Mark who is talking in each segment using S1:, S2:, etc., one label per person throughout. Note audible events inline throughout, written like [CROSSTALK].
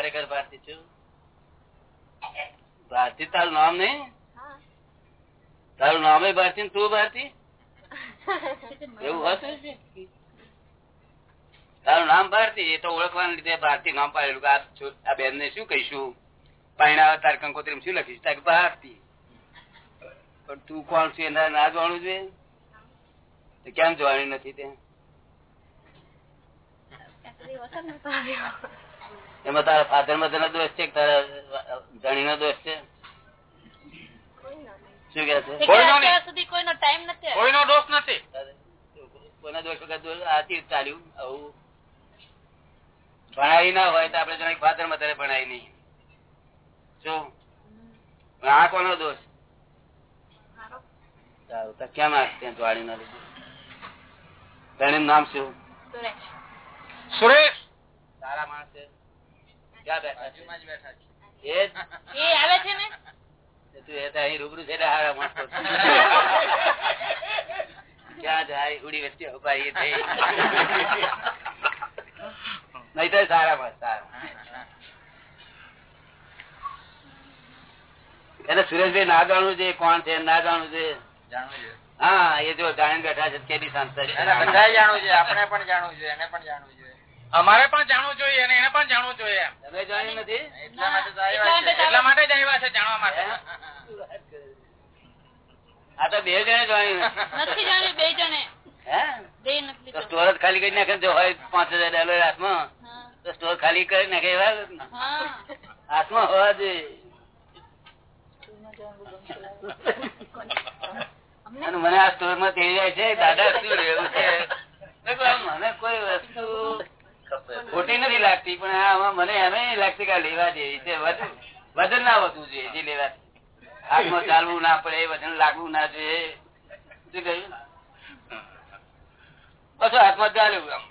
S1: ખરેખર ભારતી છું. ભારતી તારું નામ નહીં? તારું નામ ભારતી તું ભારતી? [LAUGHS] એવું હશે તારું નામ ભારતી એ તો ઓળખવાના લીધે ભારતી નામ પાડેલું કે આ બેન ને શું કહીશું? પાણી તાર કંકોત્રી શું લખીશ? તાર ભારતી. પણ તું કોણ છું? એના ના જાણવું જોઈએ તો કેમ જોવાનું નથી તે? એમાં તારા ફાધર મધર નો દોષ છે તારા ધણી નો દોષ છે? શું કે છે?
S2: કોઈનો નહીં.
S3: અત્યાર સુધી કોઈનો ટાઈમ નથી
S2: કોઈનો દોષ નથી.
S1: કોના દોષ વગર આથી ચાલ્યું. આવું ભણાવી ના હોય તો આપડે જણાય ફાધર મધરે ભણાવી નહીં શું? આ કોનો દોષ? સારું તો કેમ આ વાળી ના લીધું? તેનું નામ શું?
S3: સુરેશ.
S2: સુરેશ.
S1: સારા માણસ છે ક્યાં બેઠા છે? એ
S3: એ આવે છે ને?
S1: તું એ તો અહીં રૂબરૂ છે એટલે હારા માણસ ક્યાં જાય? ઉડી વચ્ચે ઊભા થઈ. નહીં તો સારા માણસ સારા એટલે સુરેશભાઈ ના જાણવું છે કોણ છે ના જાણવું છે? હા એ જો જાણી બેઠા છે કેદી સંસ્થા છે.
S4: આપણે પણ જાણવું છે એને પણ જાણવું જોઈએ
S2: અમારે પણ જાણવું જોઈએ અને એને પણ જાણવું જોઈએ
S1: તમે જાણ્યું નથી?
S4: એટલા માટે
S3: એટલા માટે
S4: છે.
S2: એટલા માટે જ આવ્યા છે જાણવા માટે.
S1: આ તો બે જણે જાણ્યું નથી.
S3: નથી જાણ્યું બે જણે.
S1: સ્ટોર જ ખાલી કરી નાખે જો હોય પાંચ હજાર ડોલર હાથમાં તો સ્ટોર ખાલી કરી નાખે એવા હાથમાં હોવા જોઈએ. મને આ સ્ટોરમાં થઈ જાય છે દાદા શું રહેવું છે? મને કોઈ વસ્તુ ખોટી નથી લાગતી પણ આમાં મને એમ લાગતી કે લેવા જેવી છે. વજન ના વધવું જોઈએ જે લેવા હાથમાં ચાલવું ના પડે વજન લાગવું ના જોઈએ. શું કહ્યું? પાછું હાથમાં ચાલ્યું આમ.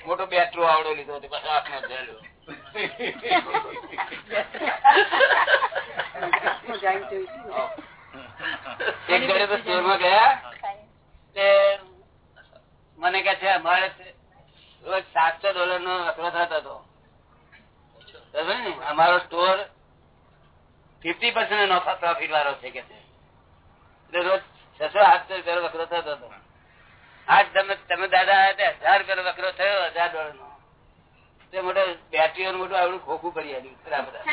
S1: મોટો બેટરો આવડો લીધો હતો પછી હાથમાં ચાલ્યો. એક જણે તો સ્ટોરમાં ગયા. મને કે છે અમારે સાતસો ડોલર નો વકરો થતો હતો. અમારો સ્ટોર ફિફ્ટી પર્સન્ટ નફા પ્રોફિટ વાળો છે કે રોજ છસો આઠસો રૂપિયા વકરો થતો હતો. આજ તમે તમે દાદા હજાર રૂપિયા વકરો થયો, હજાર ડોલર નો તે મોટો બેટરીઓ મોટું આવડું ખોખું કરી આવ્યું બધા બધા.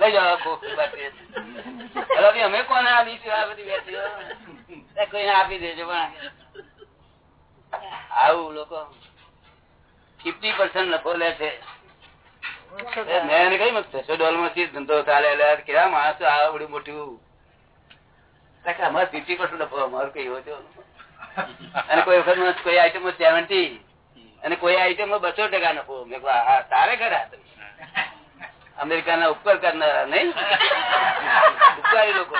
S1: લઈ જાઓ ખોખું બેટરી અમે કોને આપીશું આ બધી બેટરીઓ કોઈને આપી દેજો પણ. આવું લોકો ફિફ્ટી પર્સન્ટ નફો લે છે. મેં કઈ કહ્યું છસો ડોલરમાંથી ધંધો ચાલે એટલે કેવા માણસો આવડું મોટું. અમારે ફિફ્ટી પર્સન્ટ નફો અમારું કઈ હોય અને કોઈ વખત કોઈ આઈટમ સેવન્ટી અને કોઈ આઈટમ બસો ટકા નફો. મેં હા તારે ખરા [LAUGHS] અમેરિકાના ઉપકર કરનારા નહીં? ઉપકારી લોકો.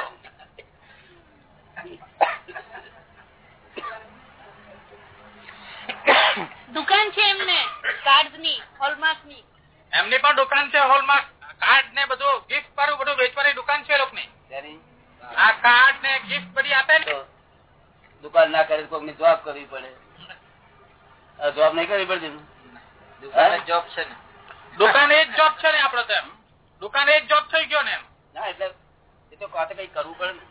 S3: દુકાન છે એમને કાર્ડની હોલમાર્કની
S2: એમની પણ દુકાન છે હોલમાર્ક. કાર્ડ ને બધું ગિફ્ટ વાળું બધું વેચવાની દુકાન છે એ આ કાર્ડ ને ગિફ્ટ બધી આપે ને
S1: દુકાન ના કરે કોઈકની જોબ કરવી પડે. જોબ નહીં કરવી પડતી ને?
S4: જોબ છે ને.
S2: દુકાન એ જ જોબ છે ને આપડે તો એમ. દુકાન એ જ જોબ થઈ ગયો ને એમ.
S1: ના એટલે એ તો કાતે કઈ કરવું પડે ને.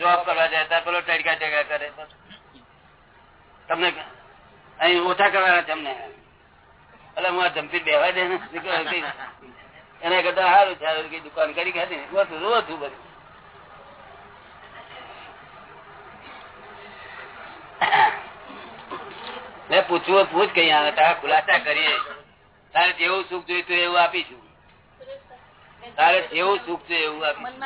S1: જોબ કરવા જાય પેલો ટડકા ટડકા કરે તમને અહીં ઓછા કરવાના તમને એટલે હું આ જમતી બેવા દે. એના કરતા સારું સારું કઈ દુકાન કરી ખાતી ને. રોજ રોજ બધું. મેં પૂછવું પૂછ કઈ આવે. તારા ખુલાસા કરીએ. તારે જેવું સુખ જોઈતું એવું આપીશું. તારે જેવું સુખ છે એવું આપીશું.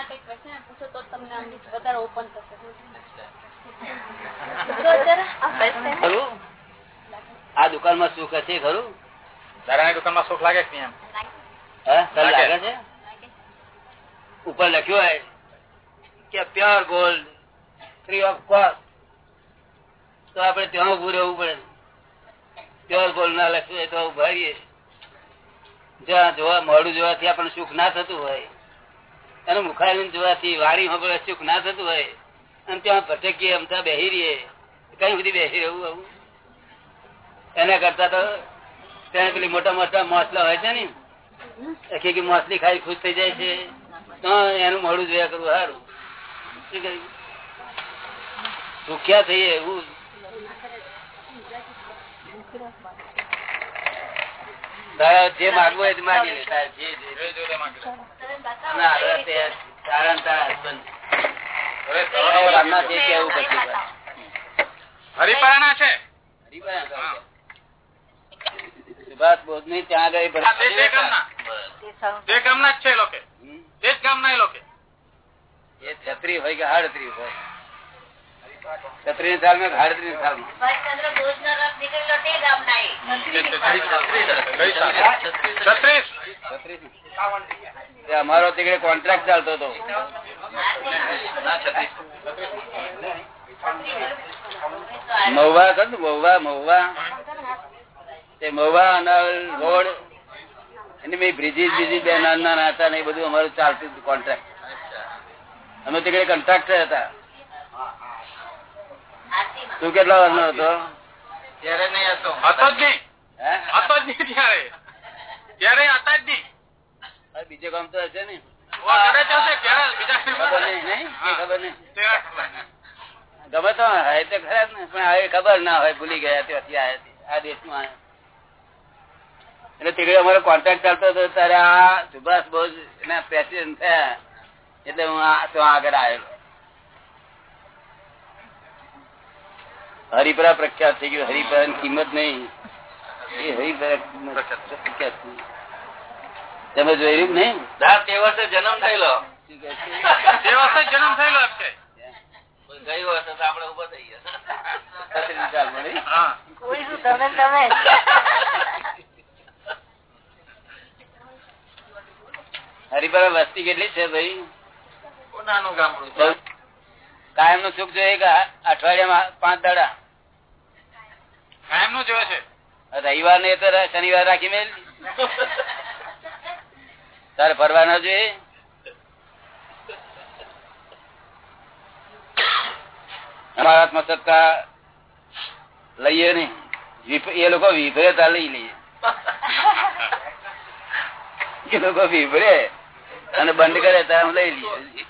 S1: આ દુકાનમાં સુખ હશે ખરું?
S2: દાદાની દુકાનમાં સુખ લાગે કે એમ? લાગે.
S1: છે? ઉપર લખ્યું હોય કે pure gold free of cost તો આપડે ત્યાં ઉભું રહેવું પડે પ્યોર ગોલ્ડ ના લખ્યું હોય તો ઊભા જ્યાં જોવા મોડું જોવાથી આપણને સુખ ના થતું હોય અને મુખારી જોવાથી વાડી હોબળે સુખ ના થતું હોય અને ત્યાં ભટકીએ અમતા બેહી રહીએ કઈ બધી બેસી રહેવું આવું? એના કરતા તો તેને પેલી મોટા મોટા મોસલા હોય છે ને આખી મોસલી ખાઈ ખુશ થઈ જાય છે. તો એનું મોડું જોયા કરવું સારું? સુખ્યા થઈએ એવું. જે માગવું હોય માગી લે. તારે
S2: છે.
S1: તારા ને તારા husband.
S2: હવે
S1: હવે
S2: તો
S1: આમના જે કહેવું પછી બસ.
S2: હરિપાણા છે
S1: હરીફાઈ ના કરો. સુભાષ બોધની ત્યાં આગળ
S2: હા, તે- તે ગામના. જ છે એ લોકો.
S1: હમ.
S2: જ ગામના એ લોકો.
S1: એ છત્રી હોય કે હાડત્રી હોય? છત્રી ની સાલમાં હાડત્રી ની સાલમાં
S2: છત્રીસ
S1: છત્રીસની. તે અમારો તીકડે કોન્ટ્રાક્ટ ચાલતો હતો. મહુવા કર મહુવા? મહુવા. તે મહુવા અને રોડ એની મેં બ્રિજીસ બીજી બે નાના નાના હતા ને એ બધું અમારું ચાલતું હતું કોન્ટ્રાક્ટ અમે તીકડે કોન્ટ્રાક્ટર હતા. તું કેટલા વર્ષનો હતો?
S4: ત્યારે નહીં હતો.
S2: હતો જ નહીં. હતો જ નહીં ત્યારે. ત્યારે હતા જ નહીં.
S1: બીજે કામ તો હશે ને. ગમે તો હોય તો ખરા ને. પણ હવે ખબર ના હોય ભૂલી ગયા ત્યાંથી. આ દેશમાં. એટલે તીકડે અમારો કોન્ટ્રાક્ટ ચાલતો હતો ત્યારે આ સુભાષ બોઝ એના પ્રેસિડેન્ટ થયા. એટલે હું આ તો આગળ આવેલો. હરિપરા પ્રખ્યાત થઈ ગયું. હરિપરા ની કિંમત નહીં. એ હરિપરા પ્રખ્યાત તમે જોયું નહીં?
S4: તે વર્ષે જન્મ થયેલો?
S2: તે વર્ષે જન્મ થયેલો એમ છે.
S4: ગઈ વર્ષે તો આપડે ઊભો થઈ ગયો
S1: મળી.
S2: હા
S1: હરિપરા વસ્તી કેટલી છે ભાઈ?
S4: નાનું ગામડું છે.
S1: કાયમનું સુખ જોઈએ અઠવાડિયામાં પાંચ દાડા?
S2: કાયમનું જોયે છે.
S1: રવિવાર ને તો શનિવાર રાખી મેલ. તારે ફરવા ના જોઈએ? અમારા હાથમાં સત્તા લઈએ નહીં. [LAUGHS] એ લોકો વિભરે તા લઈ લઈએ એ લોકો વિભરે. અને બંધ કરે ત્યાં હું લઈ લઈએ.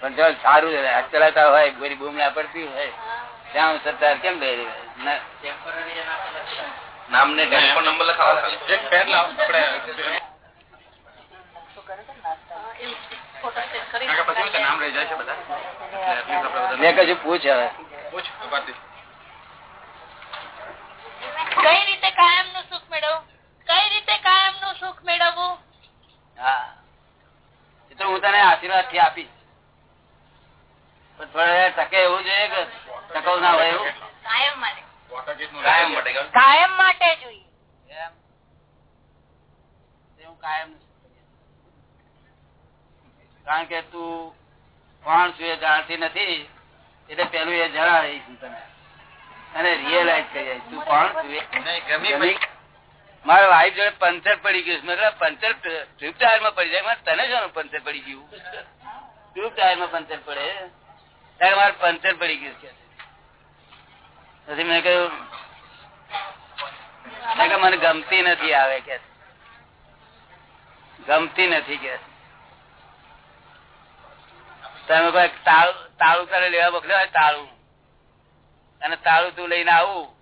S1: પણ જો સારું હાથ ચલાવતા હોય ગોરી બૂમ ના પડતી હોય. ત્યાં હું સત્તા કેમ લઈ
S4: નામને ટેલિફોન નંબર લખાવો
S2: એક પેન લાવ આપણે
S1: મેં કશું પૂછ હવે.
S3: કઈ રીતે કાયમનું સુખ મેળવવું? કઈ રીતે કાયમનું સુખ મેળવવું?
S1: હા. તો હું તને આશીર્વાદથી આપીશ. પણ થોડા ટકે એવું જોઈએ કે ટકાઉ ના હોય એવું?
S3: કાયમ માટે.
S4: કાયમ માટે
S3: જોઈએ.
S1: હું કાયમ કારણ કે તું કોણ છું એ જાણતી નથી એટલે પેલું એ જણાવી તને. અને રિયલાઈઝ કરી તું કોણ છું એ?
S4: નહીં, ગમી
S1: ગમી? મારા વાઈફ જોડે પંચર પડી ગયું છે. મેં પંચર ટ્યુબ ટાયરમાં પડી જાય. તને શાનું પંચર પડી ગયું? ટ્યુબ ટાયરમાં પંચર પડે. ત્યારે મારે પંચર પડી ગયું છે. પછી મેં કહ્યું મેં મને ગમતી નથી આવે કે. ગમતી નથી કે. તમે તાળું તાળું તારે લેવા મોકલ્યો તાળું. અને તાળું તું લઈને આવું.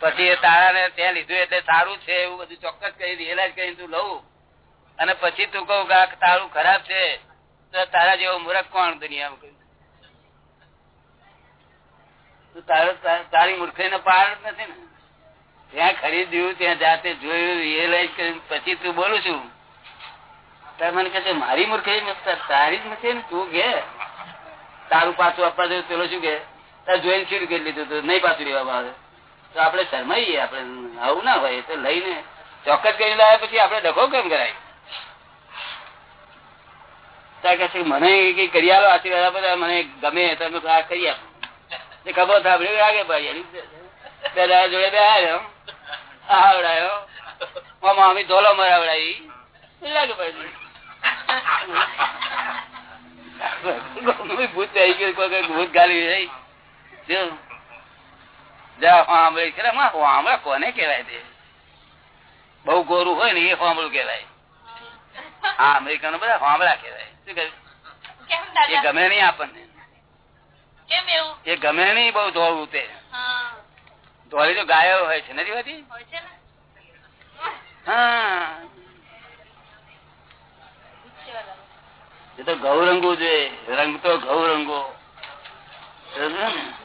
S1: પછી એ તારા ને ત્યાં લીધું એટલે સારું છે એવું બધું ચોક્કસ કરી રિયલાઇઝ કરી તું લઉં. અને પછી તું કહું તારું ખરાબ છે, તો તારા જેવો મૂર્ખ કોણ દુનિયામાં તું તારો તારી મૂર્ખાઈ નો પાર નથી ને. ત્યાં ખરીદ્યું, ત્યાં જાતે જોયું, રિયલાઈઝ કરીને પછી તું બોલું છું. તાર મને કહે છે, મારી મૂર્ખાઈ તારી જ નથી ને, તું કે. તારું પાછું આપવા જોયું પેલો શું કે, તાર જોઈને શું કે લીધું તું? નહીં પાછું લેવામાં આવે. તો આપડે શરમાઈએ આપડે આવું ના હોય તો લઈને ચોક્કસ કરી લાવ્યા પછી આપડે ડખો કેમ કરાય? મને કઈ કરી આલો આશીર્વાદ આપો મને ગમે તમે આ કરી આપો. ખબર થાપડી આગે ભાઈ બે દાદા જોડે બે આવ્યો આવડાયો. મામા અમે ધોલો મરાવડાવી લાગે ભાઈ ભૂત થઈ ગયું ભૂત ગાલી રહી. શું જા સાંભળી છે સાંભળા કોને કેવાય તે? બહુ ગોરું હોય ને એ સાંભળું કેવાય હા અમેરિકા બધા સાંભળા કેવાય શું કહ્યું? એ ગમે નહીં આપણને. એ ગમે નહીં બહુ ધોળવું તે. ધોળી તો ગાયો હોય છે નથી હોતી હા. એ તો ગૌરંગો જોઈએ રંગ તો ગૌરંગો.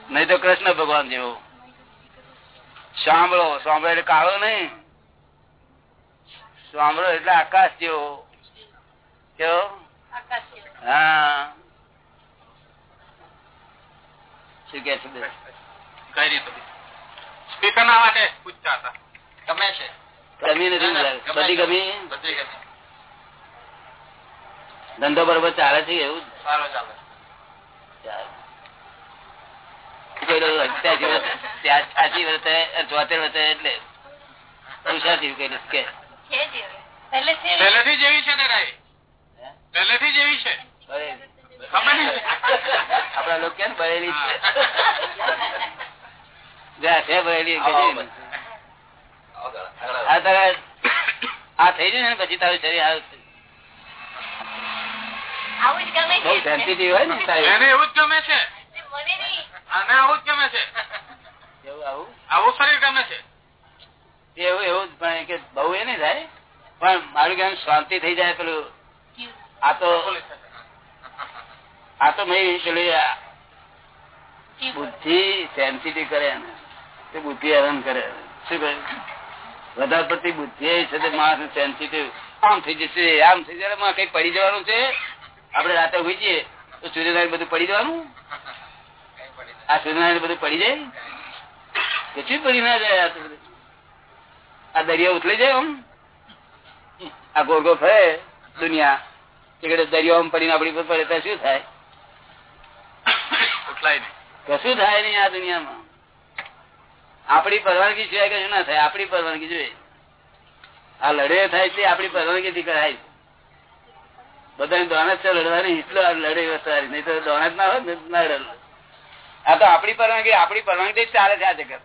S1: નહીં તો કૃષ્ણ ભગવાન જેવો. સાંભળો સાંભળો એટલે કાળો નહીં. સાંભળો એટલે આકાશ જેવો. કેવો? હા. શું કે છે બેન?
S2: કઈ રીતે સ્પીકર ના માટે પૂછતા હતા.
S4: ગમે છે.
S1: ગમી નથી
S4: ના, ના,
S1: લાગે.
S4: ગમે
S1: બધી ગમી?
S4: બધી ગમે.
S1: ધંધો બરોબર ચાલે છે એવું?
S4: સારો ચાલે
S1: ચાલે. અઠ્યાસી વર્ષ, ચોતેર વર્ષે એટલે પુરુષાર્થી કહેલું કે.
S3: પહેલેથી
S2: જેવી છે પહેલેથી જેવી છે.
S1: આપડા લોકો કે ને બળેલી છે? જા, છે બળેલી કે છે ને.
S4: આગળ, આગળ.
S1: આ થઈ જાય ને પછી તારું શરીર આવશે
S3: એવું જ ગમે છે.
S2: એવું જ ગમે છે.
S1: એવું આવું?
S2: આવું શરીર ગમે છે
S1: એવું એવું પણ કે બહુ એ નહીં થાય. પણ મારું જ્ઞાન શાંતિ થઈ જાય પેલું. આ તો આ તો મેં પેલી બુદ્ધિ સેન્સિટિવ કરે એને. તે બુદ્ધિ હરણ કરે શું કહે વધારે પડતી બુદ્ધિ છે તે માણસ સેન્સિટિવ આમ થઈ જશે આમ થઈ જશે માં કઈ પડી જવાનું છે. આપડે રાતે હોઈ જઈએ તો સૂર્યનારાયણ બધું પડી જવાનું? આ સૂર્યનારાયણ બધું પડી જાય? કશું પડી ના જાય આ દરિયા ઉથલી જાય આમ. આ ગોળ ફરે દુનિયા. એકડે દરિયો આમ પડીને આપડી પર પડે ત્યાં શું થાય? કશું થાય નહીં આ દુનિયામાં? આપણી પરવાનગી સિવાય કશું ના થાય આપણી પરવાનગી જોઈએ. આ લડે થાય એટલે આપણી પરવાનગી થી કરાય બધાની દોન છે લડવાની એટલો આ લડે વસારી નહીં તો જ ના હોય ને ના લડે. આ તો આપણી પરવાનગી આપણી પરવાનગી ચાલે છે આ જગત.